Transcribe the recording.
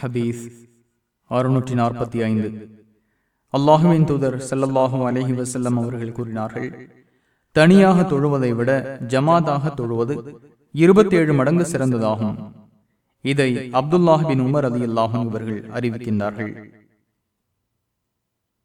ஹபீஸ் அறுநூற்றி நாற்பத்தி ஐந்து. அல்லாஹுவின் தூதர் செல்லல்லாஹும் அலஹி வசல்லம் அவர்கள் கூறினார்கள் தனியாக தொழுவதை விட ஜமாதாக தொழுவது இருபத்தி ஏழு மடங்கு சிறந்ததாகும். இதை அப்துல்லாஹின் உமர் அலி அல்லாஹும் அவர்கள் அறிவிக்கின்றார்கள்.